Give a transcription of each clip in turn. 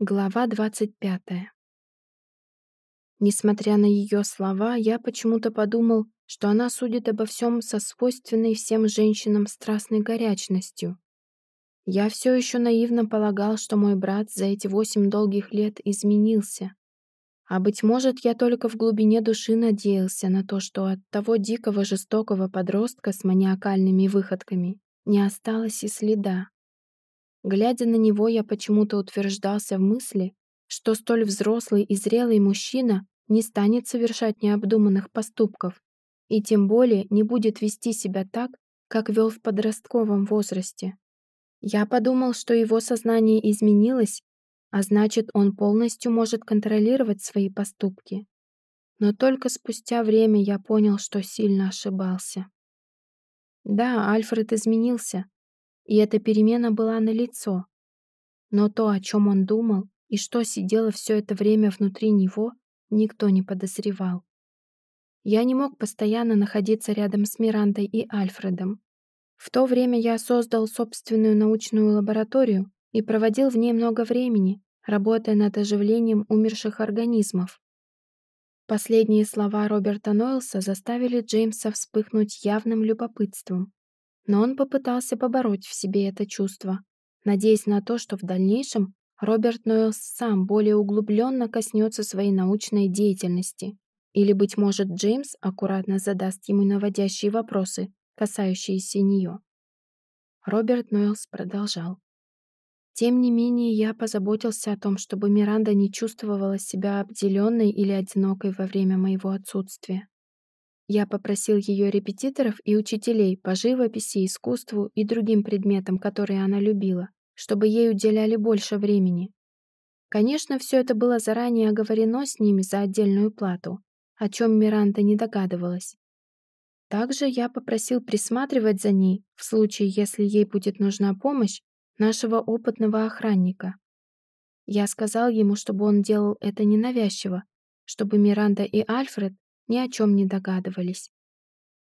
Глава 25. Несмотря на ее слова, я почему-то подумал, что она судит обо всем со свойственной всем женщинам страстной горячностью. Я все еще наивно полагал, что мой брат за эти восемь долгих лет изменился. А быть может, я только в глубине души надеялся на то, что от того дикого жестокого подростка с маниакальными выходками не осталось и следа. Глядя на него, я почему-то утверждался в мысли, что столь взрослый и зрелый мужчина не станет совершать необдуманных поступков и тем более не будет вести себя так, как вел в подростковом возрасте. Я подумал, что его сознание изменилось, а значит, он полностью может контролировать свои поступки. Но только спустя время я понял, что сильно ошибался. Да, Альфред изменился, и эта перемена была налицо. Но то, о чем он думал и что сидело все это время внутри него, никто не подозревал. Я не мог постоянно находиться рядом с Мирандой и Альфредом. В то время я создал собственную научную лабораторию и проводил в ней много времени, работая над оживлением умерших организмов. Последние слова Роберта Нойлса заставили Джеймса вспыхнуть явным любопытством но он попытался побороть в себе это чувство, надеясь на то, что в дальнейшем Роберт Нойлс сам более углубленно коснется своей научной деятельности. Или, быть может, Джеймс аккуратно задаст ему наводящие вопросы, касающиеся нее. Роберт Нойлс продолжал. Тем не менее, я позаботился о том, чтобы Миранда не чувствовала себя обделенной или одинокой во время моего отсутствия. Я попросил ее репетиторов и учителей по живописи, искусству и другим предметам, которые она любила, чтобы ей уделяли больше времени. Конечно, все это было заранее оговорено с ними за отдельную плату, о чем Миранда не догадывалась. Также я попросил присматривать за ней, в случае, если ей будет нужна помощь, нашего опытного охранника. Я сказал ему, чтобы он делал это ненавязчиво, чтобы Миранда и Альфред ни о чем не догадывались.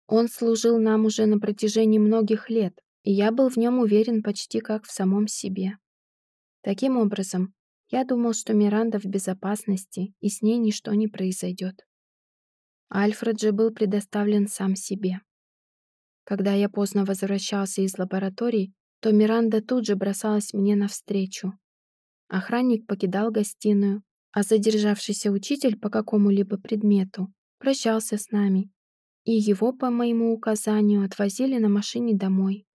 Он служил нам уже на протяжении многих лет, и я был в нем уверен почти как в самом себе. Таким образом, я думал, что Миранда в безопасности, и с ней ничто не произойдет. Альфред же был предоставлен сам себе. Когда я поздно возвращался из лаборатории, то Миранда тут же бросалась мне навстречу. Охранник покидал гостиную, а задержавшийся учитель по какому-либо предмету прощался с нами, и его, по моему указанию, отвозили на машине домой.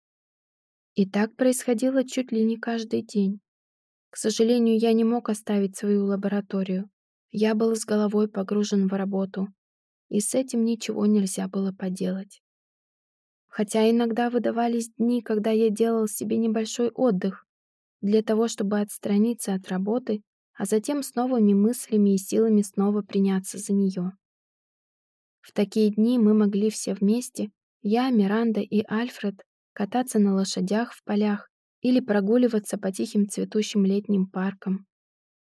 И так происходило чуть ли не каждый день. К сожалению, я не мог оставить свою лабораторию. Я был с головой погружен в работу, и с этим ничего нельзя было поделать. Хотя иногда выдавались дни, когда я делал себе небольшой отдых для того, чтобы отстраниться от работы, а затем с новыми мыслями и силами снова приняться за нее. В такие дни мы могли все вместе, я, Миранда и Альфред, кататься на лошадях в полях или прогуливаться по тихим цветущим летним паркам,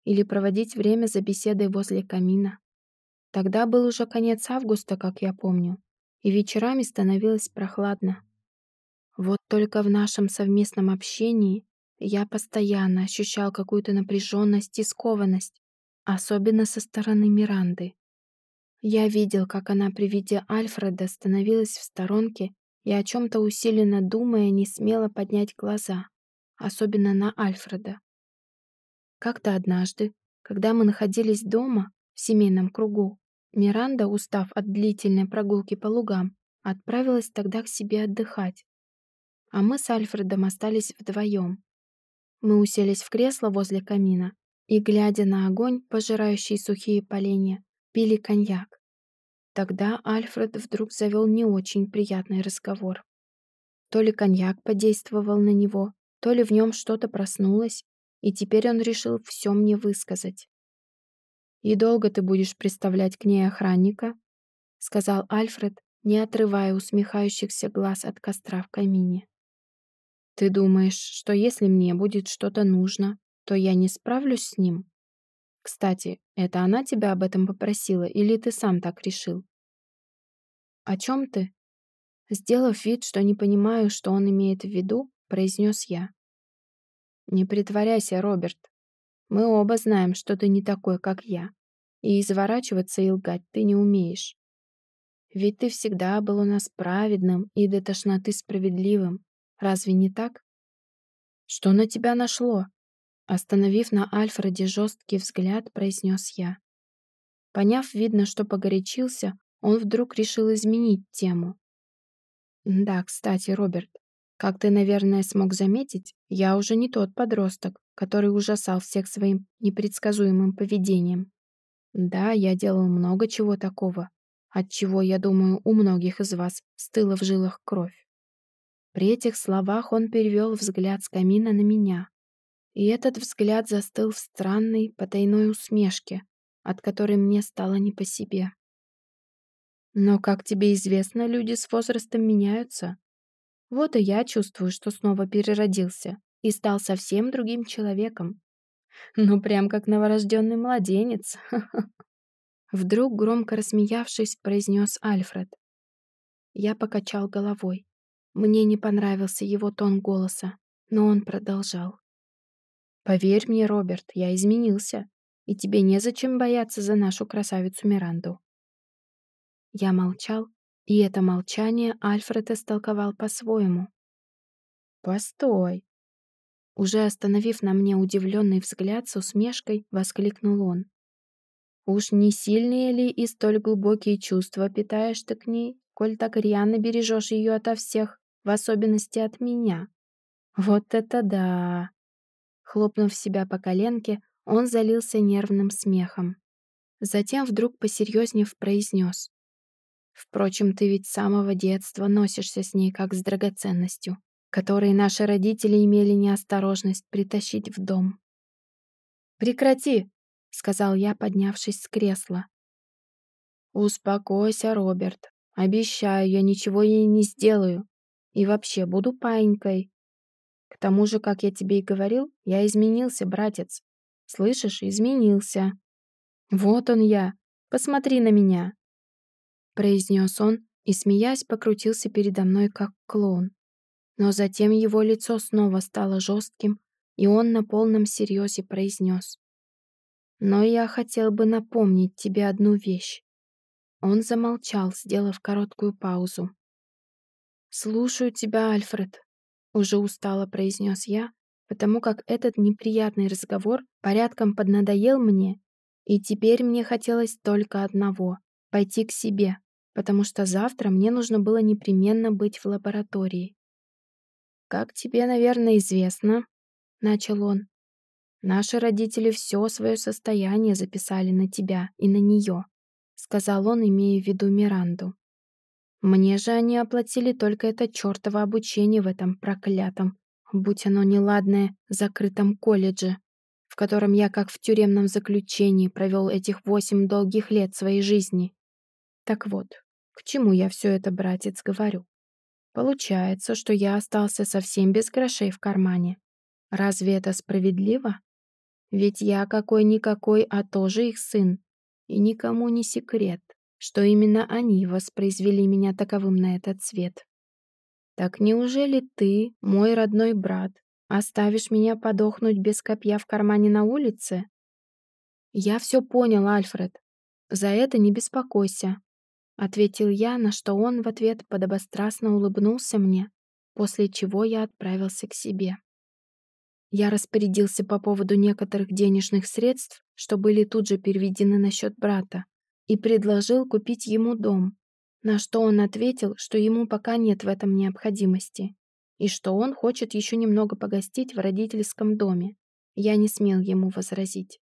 или проводить время за беседой возле камина. Тогда был уже конец августа, как я помню, и вечерами становилось прохладно. Вот только в нашем совместном общении я постоянно ощущал какую-то напряженность и скованность, особенно со стороны Миранды. Я видел, как она при виде Альфреда становилась в сторонке и о чем-то усиленно думая не смела поднять глаза, особенно на Альфреда. Как-то однажды, когда мы находились дома, в семейном кругу, Миранда, устав от длительной прогулки по лугам, отправилась тогда к себе отдыхать. А мы с Альфредом остались вдвоем. Мы уселись в кресло возле камина и, глядя на огонь, пожирающий сухие поленья, пили коньяк. Тогда Альфред вдруг завел не очень приятный разговор. То ли коньяк подействовал на него, то ли в нем что-то проснулось, и теперь он решил все мне высказать. «И долго ты будешь представлять к ней охранника?» — сказал Альфред, не отрывая усмехающихся глаз от костра в камине. «Ты думаешь, что если мне будет что-то нужно, то я не справлюсь с ним?» Кстати, это она тебя об этом попросила или ты сам так решил? О чем ты? Сделав вид, что не понимаю, что он имеет в виду, произнес я. Не притворяйся, Роберт. Мы оба знаем, что ты не такой, как я. И изворачиваться и лгать ты не умеешь. Ведь ты всегда был у нас праведным и до тошноты справедливым. Разве не так? Что на тебя нашло? Остановив на Альфреде жесткий взгляд, произнес я. Поняв, видно, что погорячился, он вдруг решил изменить тему. Да, кстати, Роберт, как ты, наверное, смог заметить, я уже не тот подросток, который ужасал всех своим непредсказуемым поведением. Да, я делал много чего такого, от чего, я думаю, у многих из вас стыла в жилах кровь. При этих словах он перевел взгляд с камина на меня. И этот взгляд застыл в странной, потайной усмешке, от которой мне стало не по себе. Но, как тебе известно, люди с возрастом меняются. Вот и я чувствую, что снова переродился и стал совсем другим человеком. Ну, прям как новорожденный младенец. Вдруг, громко рассмеявшись, произнес Альфред. Я покачал головой. Мне не понравился его тон голоса, но он продолжал. «Поверь мне, Роберт, я изменился, и тебе незачем бояться за нашу красавицу Миранду». Я молчал, и это молчание Альфред истолковал по-своему. «Постой!» Уже остановив на мне удивленный взгляд с усмешкой, воскликнул он. «Уж не сильные ли и столь глубокие чувства питаешь ты к ней, коль так рьяно бережешь ее ото всех, в особенности от меня? Вот это да!» Хлопнув себя по коленке, он залился нервным смехом. Затем вдруг посерьезнев произнес. Впрочем, ты ведь с самого детства носишься с ней как с драгоценностью, которой наши родители имели неосторожность притащить в дом. «Прекрати!» — сказал я, поднявшись с кресла. «Успокойся, Роберт. Обещаю, я ничего ей не сделаю. И вообще буду паинькой. Тому же, как я тебе и говорил, я изменился, братец. Слышишь, изменился. Вот он я. Посмотри на меня произнес он и, смеясь, покрутился передо мной, как клоун. Но затем его лицо снова стало жестким, и он на полном серьезе произнес. «Но я хотел бы напомнить тебе одну вещь». Он замолчал, сделав короткую паузу. «Слушаю тебя, Альфред», — уже устало произнес я, потому как этот неприятный разговор порядком поднадоел мне, и теперь мне хотелось только одного — пойти к себе, потому что завтра мне нужно было непременно быть в лаборатории. «Как тебе, наверное, известно», — начал он, «наши родители все свое состояние записали на тебя и на нее», — сказал он, имея в виду Миранду. «Мне же они оплатили только это чертово обучение в этом проклятом, будь оно неладное, закрытом колледже, в котором я, как в тюремном заключении, провел этих восемь долгих лет своей жизни. Так вот, к чему я все это, братец, говорю? Получается, что я остался совсем без грошей в кармане. Разве это справедливо? Ведь я какой-никакой, а тоже их сын. И никому не секрет, что именно они воспроизвели меня таковым на этот свет. Так неужели ты, мой родной брат, оставишь меня подохнуть без копья в кармане на улице? Я все понял, Альфред. За это не беспокойся. Ответил я, на что он в ответ подобострастно улыбнулся мне, после чего я отправился к себе. Я распорядился по поводу некоторых денежных средств, что были тут же переведены на счет брата, и предложил купить ему дом, на что он ответил, что ему пока нет в этом необходимости, и что он хочет еще немного погостить в родительском доме. Я не смел ему возразить.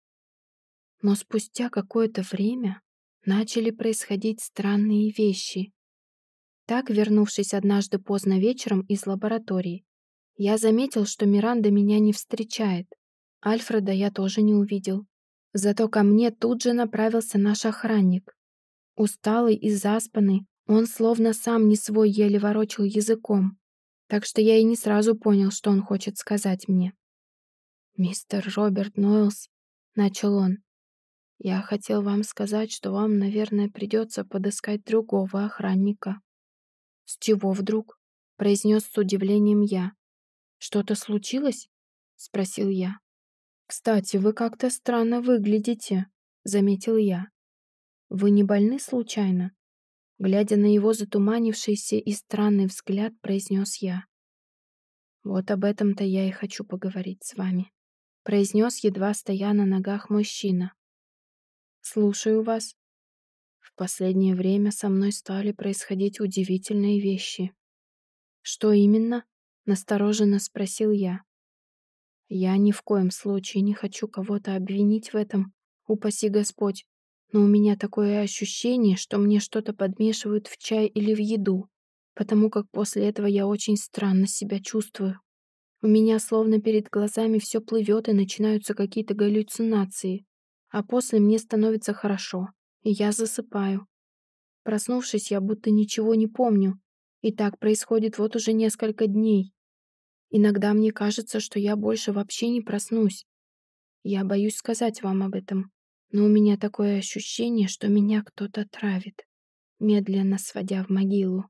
Но спустя какое-то время начали происходить странные вещи. Так, вернувшись однажды поздно вечером из лаборатории, я заметил, что Миранда меня не встречает. Альфреда я тоже не увидел. Зато ко мне тут же направился наш охранник. Усталый и заспанный, он словно сам не свой еле ворочил языком, так что я и не сразу понял, что он хочет сказать мне. «Мистер Роберт Нойлс», — начал он, я хотел вам сказать, что вам, наверное, придется подыскать другого охранника. С чего вдруг? произнес с удивлением я. Что-то случилось? спросил я. «Кстати, вы как-то странно выглядите», — заметил я. «Вы не больны случайно?» Глядя на его затуманившийся и странный взгляд, произнес я. «Вот об этом-то я и хочу поговорить с вами», — произнес едва стоя на ногах мужчина. «Слушаю вас», в последнее время со мной стали происходить удивительные вещи. «Что именно?» — настороженно спросил я. «Я ни в коем случае не хочу кого-то обвинить в этом, упаси Господь, но у меня такое ощущение, что мне что-то подмешивают в чай или в еду, потому как после этого я очень странно себя чувствую. У меня словно перед глазами все плывет и начинаются какие-то галлюцинации, а после мне становится хорошо, и я засыпаю. Проснувшись, я будто ничего не помню. И так происходит вот уже несколько дней. Иногда мне кажется, что я больше вообще не проснусь. Я боюсь сказать вам об этом, но у меня такое ощущение, что меня кто-то травит, медленно сводя в могилу.